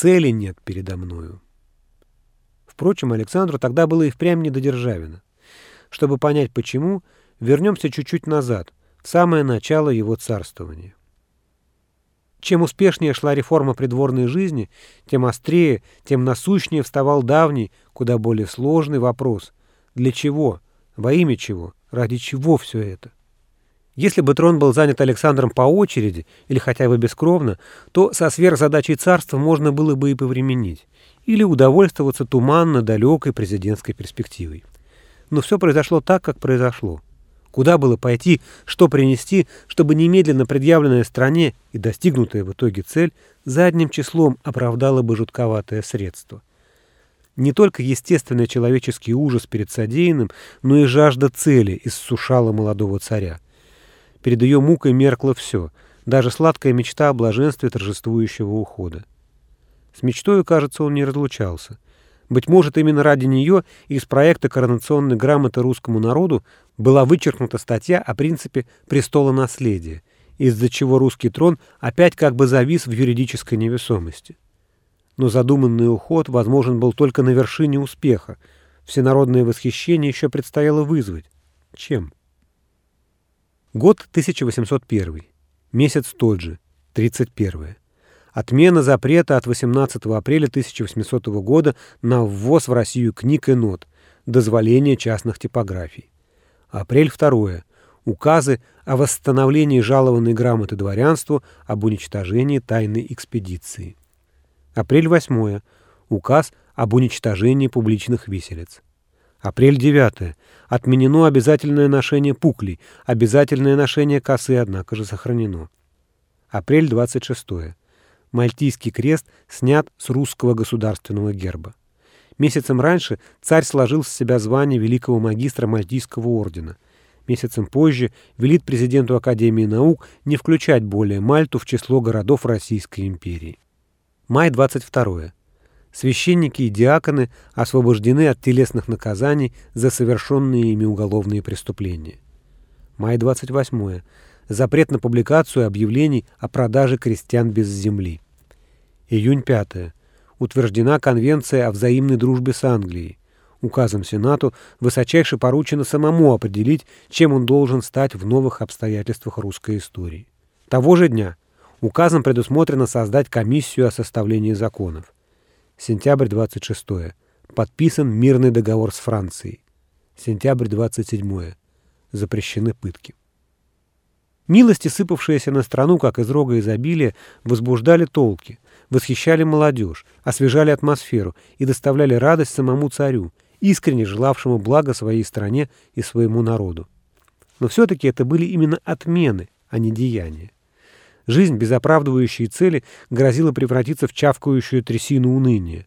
цели нет передо мною. Впрочем, Александру тогда было и впрямь не до Державина. Чтобы понять почему, вернемся чуть-чуть назад, в самое начало его царствования. Чем успешнее шла реформа придворной жизни, тем острее, тем насущнее вставал давний, куда более сложный вопрос. Для чего? Во имя чего? Ради чего все это? Если бы трон был занят Александром по очереди или хотя бы бескровно, то со сверхзадачей царства можно было бы и повременить, или удовольствоваться туманно далекой президентской перспективой. Но все произошло так, как произошло. Куда было пойти, что принести, чтобы немедленно предъявленная стране и достигнутая в итоге цель задним числом оправдала бы жутковатое средство. Не только естественный человеческий ужас перед содеянным, но и жажда цели иссушала молодого царя. Перед ее мукой меркло все, даже сладкая мечта о блаженстве торжествующего ухода. С мечтой, кажется, он не разлучался — быть может, именно ради нее из проекта коронационной грамоты русскому народу была вычеркнута статья о принципе престола наследия, из-за чего русский трон опять как бы завис в юридической невесомости. Но задуманный уход возможен был только на вершине успеха. Всенародное восхищение еще предстояло вызвать. Чем? Год 1801. Месяц тот же, 31. Отмена запрета от 18 апреля 1800 года на ввоз в Россию книг и нот, дозволение частных типографий. Апрель 2. Указы о восстановлении жалованной грамоты дворянству об уничтожении тайной экспедиции. Апрель 8. Указ об уничтожении публичных виселиц. Апрель 9. Отменено обязательное ношение пуклей, обязательное ношение косы, однако же сохранено. Апрель 26. Мальтийский крест снят с русского государственного герба. Месяцем раньше царь сложил с себя звание великого магистра Мальтийского ордена. Месяцем позже велит президенту Академии наук не включать более Мальту в число городов Российской империи. Май 22. Священники и диаконы освобождены от телесных наказаний за совершенные ими уголовные преступления. Май 28 запрет на публикацию объявлений о продаже крестьян без земли. Июнь 5. Утверждена Конвенция о взаимной дружбе с Англией. Указом Сенату высочайше поручено самому определить, чем он должен стать в новых обстоятельствах русской истории. Того же дня указом предусмотрено создать комиссию о составлении законов. Сентябрь 26. Подписан мирный договор с Францией. Сентябрь 27. Запрещены пытки. Милости, сыпавшиеся на страну, как из рога изобилия, возбуждали толки, восхищали молодежь, освежали атмосферу и доставляли радость самому царю, искренне желавшему блага своей стране и своему народу. Но все-таки это были именно отмены, а не деяния. Жизнь без оправдывающей цели грозила превратиться в чавкающую трясину уныния.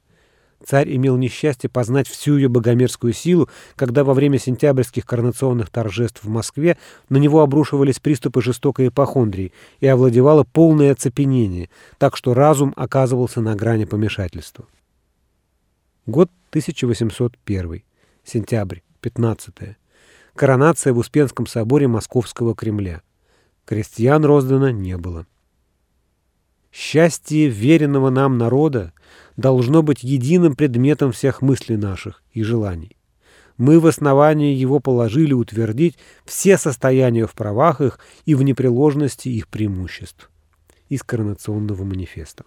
Царь имел несчастье познать всю ее богомерзкую силу, когда во время сентябрьских коронационных торжеств в Москве на него обрушивались приступы жестокой эпохондрии и овладевало полное оцепенение, так что разум оказывался на грани помешательства. Год 1801. Сентябрь. 15. -е. Коронация в Успенском соборе Московского Кремля. Крестьян роздано не было. Счастье веренного нам народа должно быть единым предметом всех мыслей наших и желаний. Мы в основании его положили утвердить все состояния в правах их и в непреложности их преимуществ. Из Коронационного манифеста.